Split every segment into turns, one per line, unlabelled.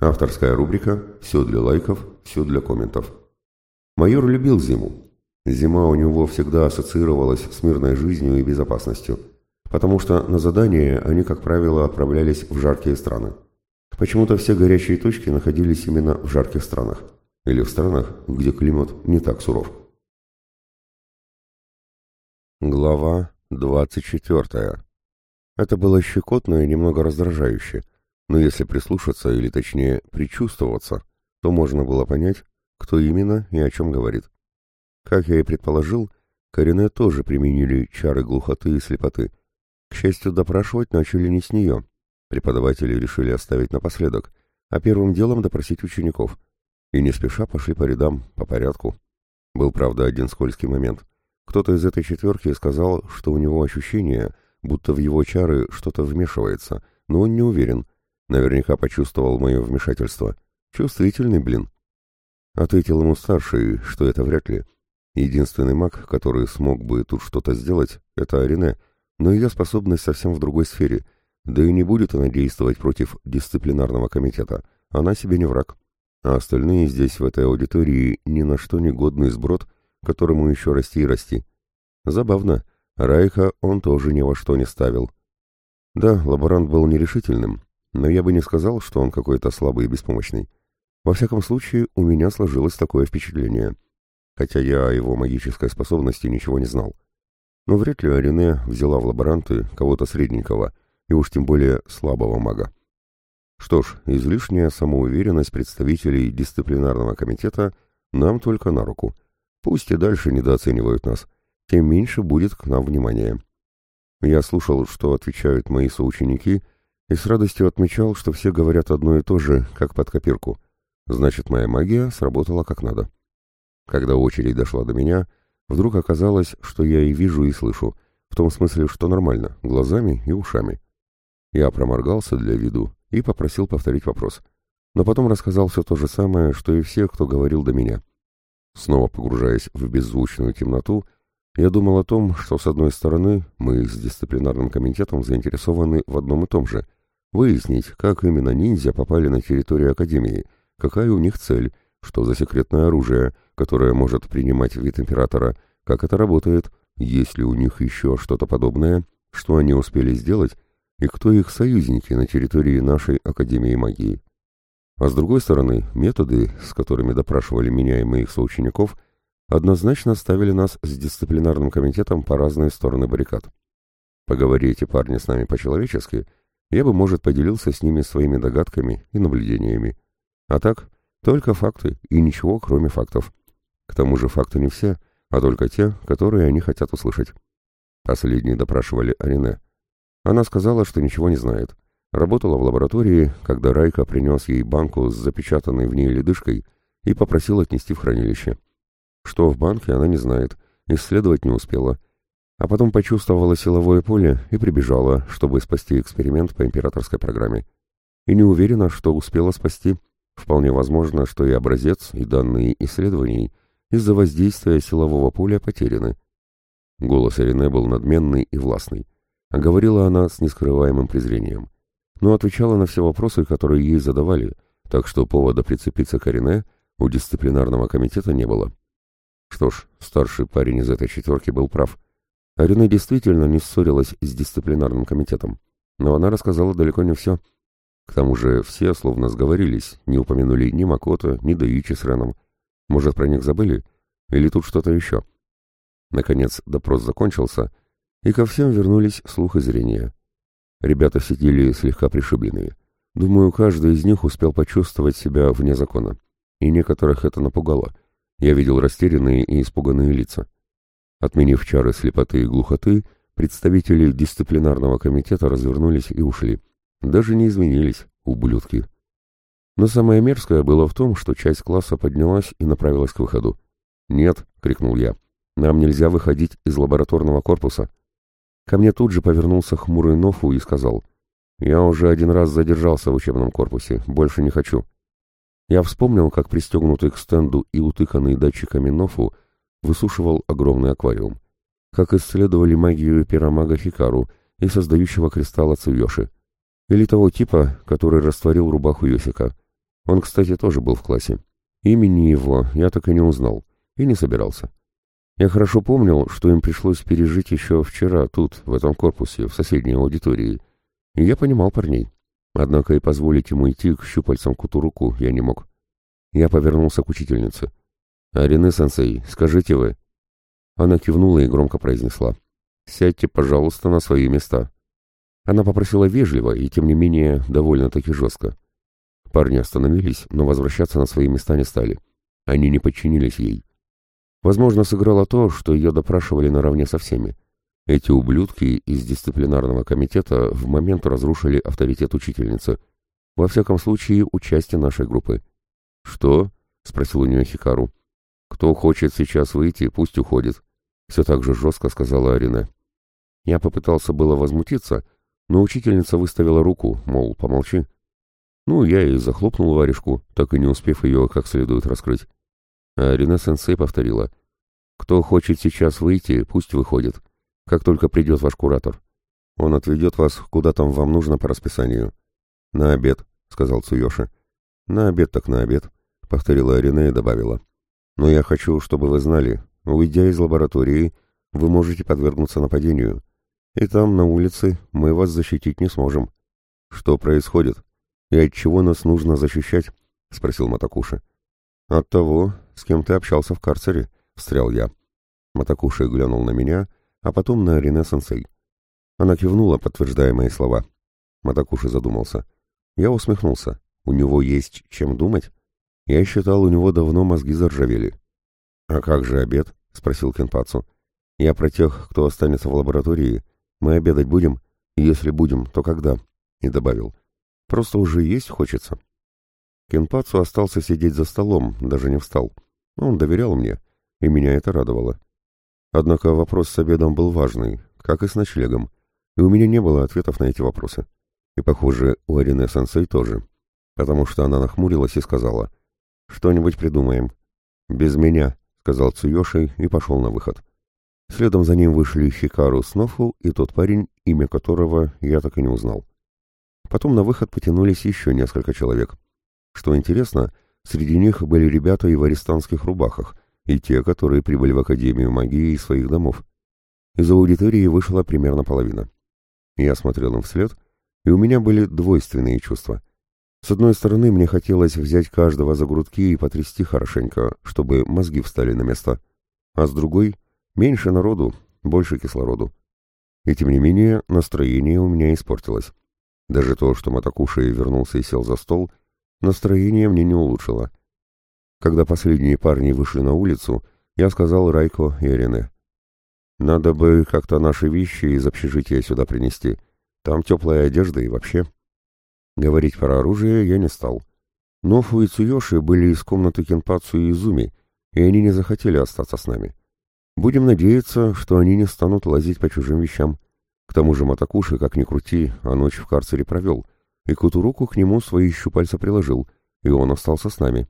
Авторская рубрика «Все для лайков, все для комментов». Майор любил зиму. Зима у него всегда ассоциировалась с мирной жизнью и безопасностью, потому что на задания они, как правило, отправлялись в жаркие страны. Почему-то все горячие точки находились именно в жарких странах, или в странах, где климат не так суров. Глава 24. Это было щекотно и немного раздражающе, но если прислушаться, или точнее причувствоваться, то можно было понять, кто именно и о чем говорит. Как я и предположил, Корене тоже применили чары глухоты и слепоты. К счастью, допрашивать начали не с нее. Преподаватели решили оставить напоследок, а первым делом допросить учеников. И не спеша пошли по рядам, по порядку. Был, правда, один скользкий момент. Кто-то из этой четверки сказал, что у него ощущение, будто в его чары что-то вмешивается, но он не уверен — Наверняка почувствовал мое вмешательство. Чувствительный, блин. Ответил ему старший, что это вряд ли. Единственный маг, который смог бы тут что-то сделать, это Арине, но ее способность совсем в другой сфере, да и не будет она действовать против дисциплинарного комитета. Она себе не враг. А остальные здесь, в этой аудитории, ни на что не годный сброд, которому еще расти и расти. Забавно. Райха он тоже ни во что не ставил. Да, лаборант был нерешительным, но я бы не сказал, что он какой-то слабый и беспомощный. Во всяком случае, у меня сложилось такое впечатление, хотя я о его магической способности ничего не знал. Но вряд ли Арине взяла в лаборанты кого-то средненького, и уж тем более слабого мага. Что ж, излишняя самоуверенность представителей дисциплинарного комитета нам только на руку. Пусть и дальше недооценивают нас, тем меньше будет к нам внимания. Я слушал, что отвечают мои соученики — и с радостью отмечал, что все говорят одно и то же, как под копирку. Значит, моя магия сработала как надо. Когда очередь дошла до меня, вдруг оказалось, что я и вижу, и слышу, в том смысле, что нормально, глазами и ушами. Я проморгался для виду и попросил повторить вопрос. Но потом рассказал все то же самое, что и все, кто говорил до меня. Снова погружаясь в беззвучную темноту, я думал о том, что, с одной стороны, мы с дисциплинарным комитетом заинтересованы в одном и том же — Выяснить, как именно ниндзя попали на территорию Академии, какая у них цель, что за секретное оружие, которое может принимать вид императора, как это работает, есть ли у них еще что-то подобное, что они успели сделать, и кто их союзники на территории нашей Академии магии. А с другой стороны, методы, с которыми допрашивали меня и моих соучеников, однозначно ставили нас с дисциплинарным комитетом по разные стороны баррикад. Поговори эти парни с нами по-человечески — я бы, может, поделился с ними своими догадками и наблюдениями. А так, только факты и ничего, кроме фактов. К тому же факты не все, а только те, которые они хотят услышать. Последние допрашивали Арине. Она сказала, что ничего не знает. Работала в лаборатории, когда Райка принес ей банку с запечатанной в ней ледышкой и попросил отнести в хранилище. Что в банке, она не знает, исследовать не успела, а потом почувствовала силовое поле и прибежала, чтобы спасти эксперимент по императорской программе. И не уверена, что успела спасти. Вполне возможно, что и образец, и данные исследований из-за воздействия силового поля потеряны. Голос Ирине был надменный и властный. А говорила она с нескрываемым презрением. Но отвечала на все вопросы, которые ей задавали, так что повода прицепиться к Ирине у дисциплинарного комитета не было. Что ж, старший парень из этой четверки был прав — Арина действительно не ссорилась с дисциплинарным комитетом, но она рассказала далеко не все. К тому же все словно сговорились, не упомянули ни Макото, ни Даичи с Реном. Может, про них забыли? Или тут что-то еще? Наконец допрос закончился, и ко всем вернулись слух и зрение. Ребята сидели слегка пришибленные. Думаю, каждый из них успел почувствовать себя вне закона. И некоторых это напугало. Я видел растерянные и испуганные лица. Отменив чары слепоты и глухоты, представители дисциплинарного комитета развернулись и ушли. Даже не изменились, ублюдки. Но самое мерзкое было в том, что часть класса поднялась и направилась к выходу. «Нет!» — крикнул я. «Нам нельзя выходить из лабораторного корпуса». Ко мне тут же повернулся хмурый Нофу и сказал. «Я уже один раз задержался в учебном корпусе, больше не хочу». Я вспомнил, как пристегнутый к стенду и утыканный датчиками Нофу высушивал огромный аквариум. Как исследовали магию пиромага Хикару и создающего кристалла Цуёши. Или того типа, который растворил рубаху Йосика. Он, кстати, тоже был в классе. Имени его я так и не узнал, и не собирался. Я хорошо помнил, что им пришлось пережить еще вчера тут, в этом корпусе, в соседней аудитории, и я понимал парней. Однако и позволить ему идти к щупальцам Кутуруку я не мог. Я повернулся к учительнице. «Арине-сенсей, скажите вы». Она кивнула и громко произнесла. «Сядьте, пожалуйста, на свои места». Она попросила вежливо и, тем не менее, довольно-таки жестко. Парни остановились, но возвращаться на свои места не стали. Они не подчинились ей. Возможно, сыграло то, что ее допрашивали наравне со всеми. Эти ублюдки из дисциплинарного комитета в момент разрушили авторитет учительницы. Во всяком случае, участие нашей группы. «Что?» — спросил у нее Хикару. «Кто хочет сейчас выйти, пусть уходит», — все так же жестко сказала Арина. Я попытался было возмутиться, но учительница выставила руку, мол, помолчи. Ну, я и захлопнул варежку, так и не успев ее как следует раскрыть. А Арина-сенсей повторила. «Кто хочет сейчас выйти, пусть выходит как только придет ваш куратор. Он отведет вас, куда там вам нужно по расписанию. На обед, сказал Цуёши. На обед так на обед, повторила Арина и добавила. Но я хочу, чтобы вы знали, уйдя из лаборатории, вы можете подвергнуться нападению. И там, на улице, мы вас защитить не сможем. Что происходит? И от чего нас нужно защищать? спросил Матакуши. От того, с кем ты общался в карцере, встрял я. Матакуши глянул на меня а потом на Рене-сенсей. Она кивнула, подтверждая мои слова. Матакуши задумался. Я усмехнулся. У него есть чем думать? Я считал, у него давно мозги заржавели. «А как же обед?» — спросил Кенпацу. «Я про тех, кто останется в лаборатории. Мы обедать будем? Если будем, то когда?» И добавил. «Просто уже есть хочется». Кенпацу остался сидеть за столом, даже не встал. Он доверял мне, и меня это радовало. Однако вопрос с обедом был важный, как и с ночлегом, и у меня не было ответов на эти вопросы. И, похоже, у Арины Сенсей тоже, потому что она нахмурилась и сказала, «Что-нибудь придумаем». «Без меня», — сказал Цуёши и пошел на выход. Следом за ним вышли Хикару Снофу и тот парень, имя которого я так и не узнал. Потом на выход потянулись еще несколько человек. Что интересно, среди них были ребята и в арестантских рубахах — и те, которые прибыли в Академию магии из своих домов. Из аудитории вышла примерно половина. Я смотрел им вслед, и у меня были двойственные чувства. С одной стороны, мне хотелось взять каждого за грудки и потрясти хорошенько, чтобы мозги встали на место, а с другой — меньше народу, больше кислороду. И тем не менее, настроение у меня испортилось. Даже то, что Матакуши вернулся и сел за стол, настроение мне не улучшило. Когда последние парни вышли на улицу, я сказал Райко и Эрене. «Надо бы как-то наши вещи из общежития сюда принести. Там теплая одежда и вообще». Говорить про оружие я не стал. Нофу и Цуёши были из комнаты Кенпацу и Изуми, и они не захотели остаться с нами. Будем надеяться, что они не станут лазить по чужим вещам. К тому же Матакуши, как ни крути, а ночь в карцере провел, и Кутуруку к нему свои щупальца приложил, и он остался с нами.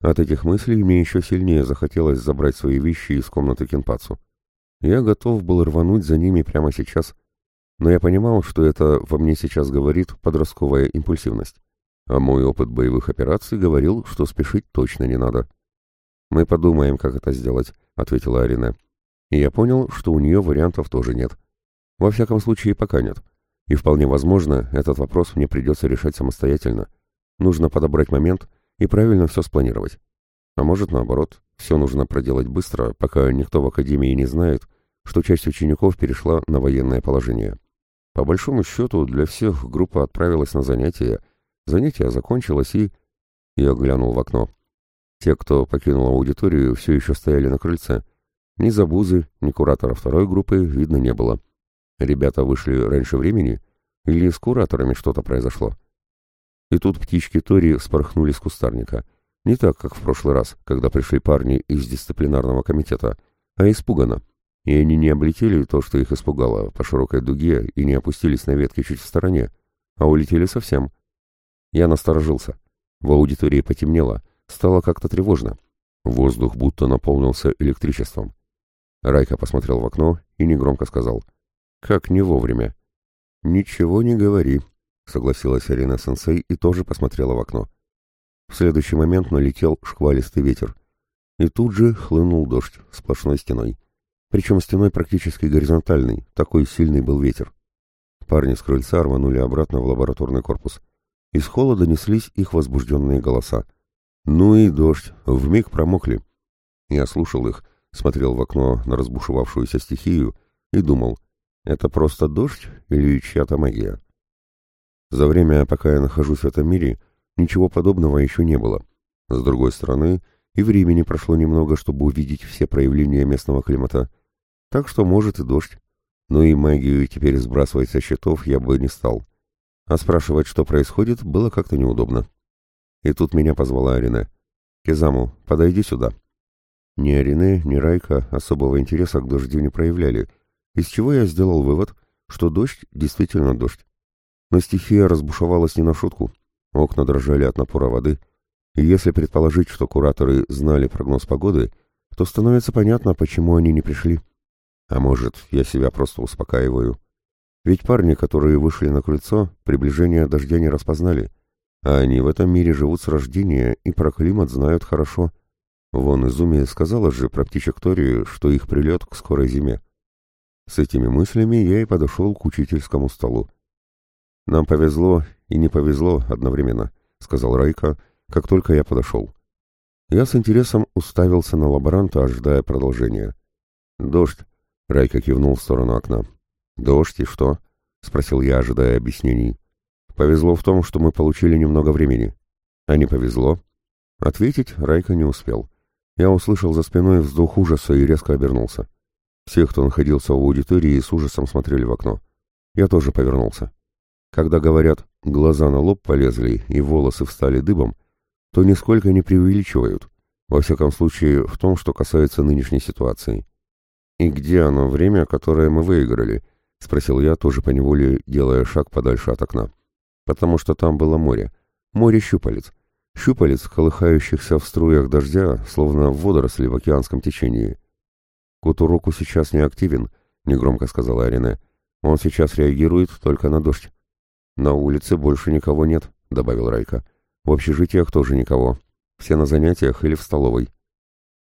От этих мыслей мне еще сильнее захотелось забрать свои вещи из комнаты Кенпацу. Я готов был рвануть за ними прямо сейчас, но я понимал, что это во мне сейчас говорит подростковая импульсивность. А мой опыт боевых операций говорил, что спешить точно не надо. «Мы подумаем, как это сделать», — ответила Арина. И я понял, что у нее вариантов тоже нет. Во всяком случае, пока нет. И вполне возможно, этот вопрос мне придется решать самостоятельно. Нужно подобрать момент и правильно все спланировать. А может, наоборот, все нужно проделать быстро, пока никто в Академии не знает, что часть учеников перешла на военное положение. По большому счету, для всех группа отправилась на занятия, занятие закончилось и... Я глянул в окно. Те, кто покинул аудиторию, все еще стояли на крыльце. Ни Забузы, ни куратора второй группы видно не было. Ребята вышли раньше времени? Или с кураторами что-то произошло? И тут птички Тори спорхнули с кустарника. Не так, как в прошлый раз, когда пришли парни из дисциплинарного комитета, а испуганно. И они не облетели то, что их испугало, по широкой дуге и не опустились на ветки чуть в стороне, а улетели совсем. Я насторожился. В аудитории потемнело, стало как-то тревожно. Воздух будто наполнился электричеством. Райка посмотрел в окно и негромко сказал. «Как не вовремя». «Ничего не говори», — согласилась Арина Сенсей и тоже посмотрела в окно. В следующий момент налетел шквалистый ветер. И тут же хлынул дождь сплошной стеной. Причем стеной практически горизонтальной, такой сильный был ветер. Парни с крыльца рванули обратно в лабораторный корпус. Из холода неслись их возбужденные голоса. Ну и дождь, вмиг промокли. Я слушал их, смотрел в окно на разбушевавшуюся стихию и думал, это просто дождь или чья-то магия? За время, пока я нахожусь в этом мире, ничего подобного еще не было. С другой стороны, и времени прошло немного, чтобы увидеть все проявления местного климата. Так что может и дождь. Но и магию теперь сбрасывать со счетов я бы не стал. А спрашивать, что происходит, было как-то неудобно. И тут меня позвала Арине. «Кизаму, подойди сюда». Ни Арине, ни Райка особого интереса к дождю не проявляли, из чего я сделал вывод, что дождь действительно дождь. Но стихия разбушевалась не на шутку. Окна дрожали от напора воды. И если предположить, что кураторы знали прогноз погоды, то становится понятно, почему они не пришли. А может, я себя просто успокаиваю. Ведь парни, которые вышли на крыльцо, приближение дождя не распознали. А они в этом мире живут с рождения и про климат знают хорошо. Вон Изуми сказала же про птичек Тори, что их прилет к скорой зиме. С этими мыслями я и подошел к учительскому столу. «Нам повезло и не повезло одновременно», — сказал Райка, как только я подошел. Я с интересом уставился на лаборанта, ожидая продолжения. «Дождь», — Райка кивнул в сторону окна. «Дождь и что?» — спросил я, ожидая объяснений. «Повезло в том, что мы получили немного времени». «А не повезло?» Ответить Райка не успел. Я услышал за спиной вздох ужаса и резко обернулся. Все, кто находился в аудитории, с ужасом смотрели в окно. Я тоже повернулся. Когда говорят «глаза на лоб полезли и волосы встали дыбом», то нисколько не преувеличивают, во всяком случае в том, что касается нынешней ситуации. «И где оно время, которое мы выиграли?» — спросил я, тоже поневоле делая шаг подальше от окна. «Потому что там было море. Море щупалец. Щупалец, колыхающихся в струях дождя, словно водоросли в океанском течении. Кутуроку сейчас не активен», — негромко сказала Арине. «Он сейчас реагирует только на дождь». «На улице больше никого нет», — добавил Райка. «В общежитиях тоже никого. Все на занятиях или в столовой».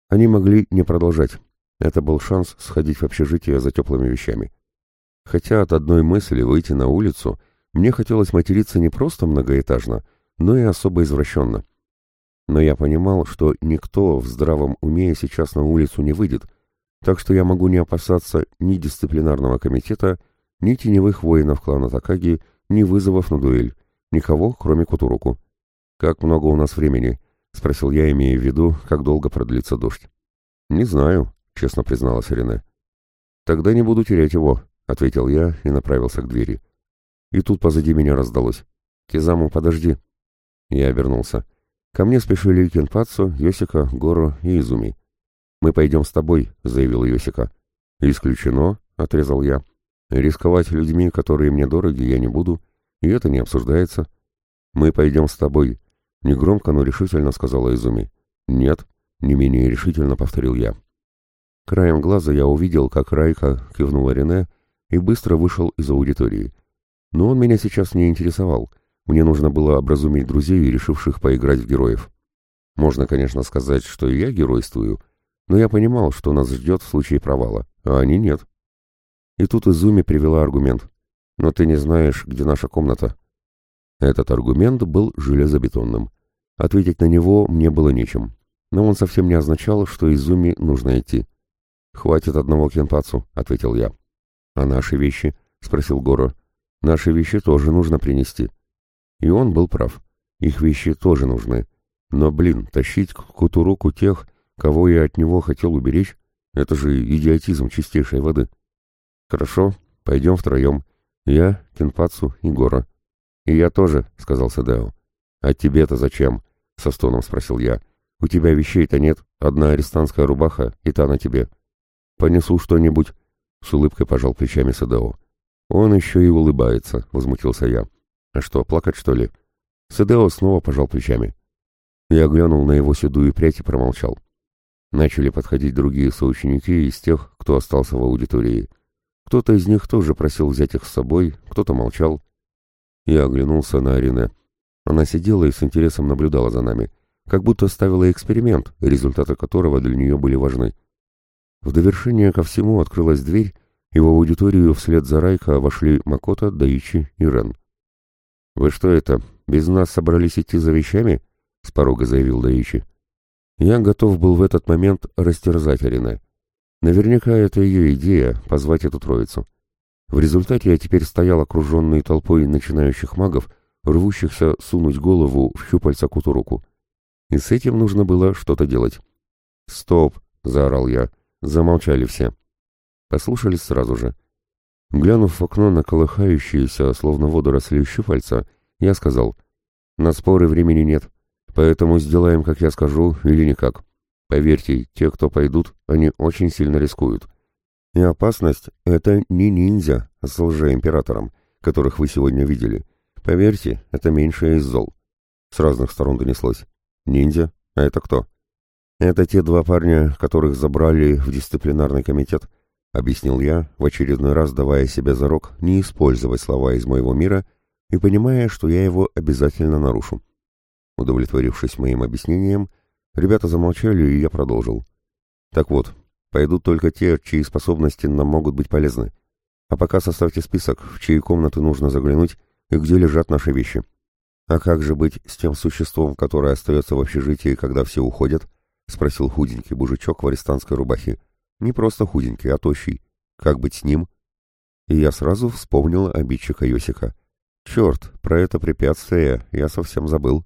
Они могли не продолжать. Это был шанс сходить в общежитие за теплыми вещами. Хотя от одной мысли выйти на улицу мне хотелось материться не просто многоэтажно, но и особо извращенно. Но я понимал, что никто в здравом уме сейчас на улицу не выйдет, так что я могу не опасаться ни дисциплинарного комитета, ни теневых воинов клана Такаги, ни вызовов на дуэль, никого, кроме Кутуруку. «Как много у нас времени?» — спросил я, имея в виду, как долго продлится дождь. «Не знаю», — честно призналась Рене. «Тогда не буду терять его», — ответил я и направился к двери. И тут позади меня раздалось. «Кизаму, подожди». Я обернулся. Ко мне спешили Кенпацу, Йосика, Гору и Изуми. «Мы пойдем с тобой», — заявил Йосика. «Исключено», — отрезал я. Рисковать людьми, которые мне дороги, я не буду, и это не обсуждается. Мы пойдем с тобой, — негромко, но решительно сказала Изуми. Нет, — не менее решительно повторил я. Краем глаза я увидел, как Райка кивнула Рене и быстро вышел из аудитории. Но он меня сейчас не интересовал. Мне нужно было образумить друзей, решивших поиграть в героев. Можно, конечно, сказать, что и я геройствую, но я понимал, что нас ждет в случае провала, а они нет. И тут Изуми привела аргумент. «Но ты не знаешь, где наша комната». Этот аргумент был железобетонным. Ответить на него мне было нечем. Но он совсем не означал, что Изуми нужно идти. «Хватит одного кенпацу», — ответил я. «А наши вещи?» — спросил Горо. «Наши вещи тоже нужно принести». И он был прав. Их вещи тоже нужны. Но, блин, тащить к кутуруку тех, кого я от него хотел уберечь, это же идиотизм чистейшей воды. «Хорошо, пойдем втроем. Я, Кенпацу и Гора». «И я тоже», — сказал Садео. «А тебе-то зачем?» — со стоном спросил я. «У тебя вещей-то нет, одна арестантская рубаха, и та на тебе». «Понесу что-нибудь», — с улыбкой пожал плечами Садео. «Он еще и улыбается», — возмутился я. «А что, плакать, что ли?» Садео снова пожал плечами. Я глянул на его седую прядь и промолчал. Начали подходить другие соученики из тех, кто остался в аудитории. Кто-то из них тоже просил взять их с собой, кто-то молчал. Я оглянулся на Арине. Она сидела и с интересом наблюдала за нами, как будто ставила эксперимент, результаты которого для нее были важны. В довершение ко всему открылась дверь, и в аудиторию вслед за Райка вошли Макота, Даичи и Рен. «Вы что это, без нас собрались идти за вещами?» — с порога заявил Даичи. Я готов был в этот момент растерзать Арине. Наверняка это ее идея — позвать эту троицу. В результате я теперь стоял окруженный толпой начинающих магов, рвущихся сунуть голову в щупальца Кутуруку. И с этим нужно было что-то делать. «Стоп!» — заорал я. Замолчали все. Послушались сразу же. Глянув в окно на колыхающиеся, словно водоросли щупальца, я сказал, «На споры времени нет, поэтому сделаем, как я скажу, или никак. Поверьте, те, кто пойдут, они очень сильно рискуют. И опасность — это не ниндзя с лжеимператором, которых вы сегодня видели. Поверьте, это меньшее из зол». С разных сторон донеслось. «Ниндзя? А это кто?» «Это те два парня, которых забрали в дисциплинарный комитет», — объяснил я, в очередной раз давая себе зарок не использовать слова из моего мира и понимая, что я его обязательно нарушу. Удовлетворившись моим объяснением, ребята замолчали, и я продолжил. «Так вот, пойдут только те, чьи способности нам могут быть полезны. А пока составьте список, в чьи комнаты нужно заглянуть и где лежат наши вещи. А как же быть с тем существом, которое остается в общежитии, когда все уходят?» — спросил худенький мужичок в арестантской рубахе. «Не просто худенький, а тощий. Как быть с ним?» И я сразу вспомнил обидчика Йосика. «Черт, про это препятствие я совсем забыл».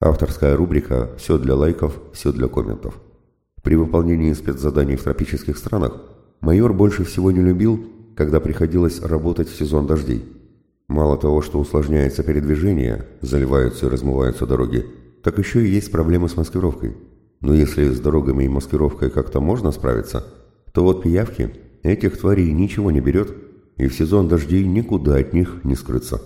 Авторская рубрика «Все для лайков, все для комментов». При выполнении спецзаданий в тропических странах майор больше всего не любил, когда приходилось работать в сезон дождей. Мало того, что усложняется передвижение, заливаются и размываются дороги, так еще и есть проблемы с маскировкой. Но если с дорогами и маскировкой как-то можно справиться, то вот пиявки этих тварей ничего не берет, и в сезон дождей никуда от них не скрыться.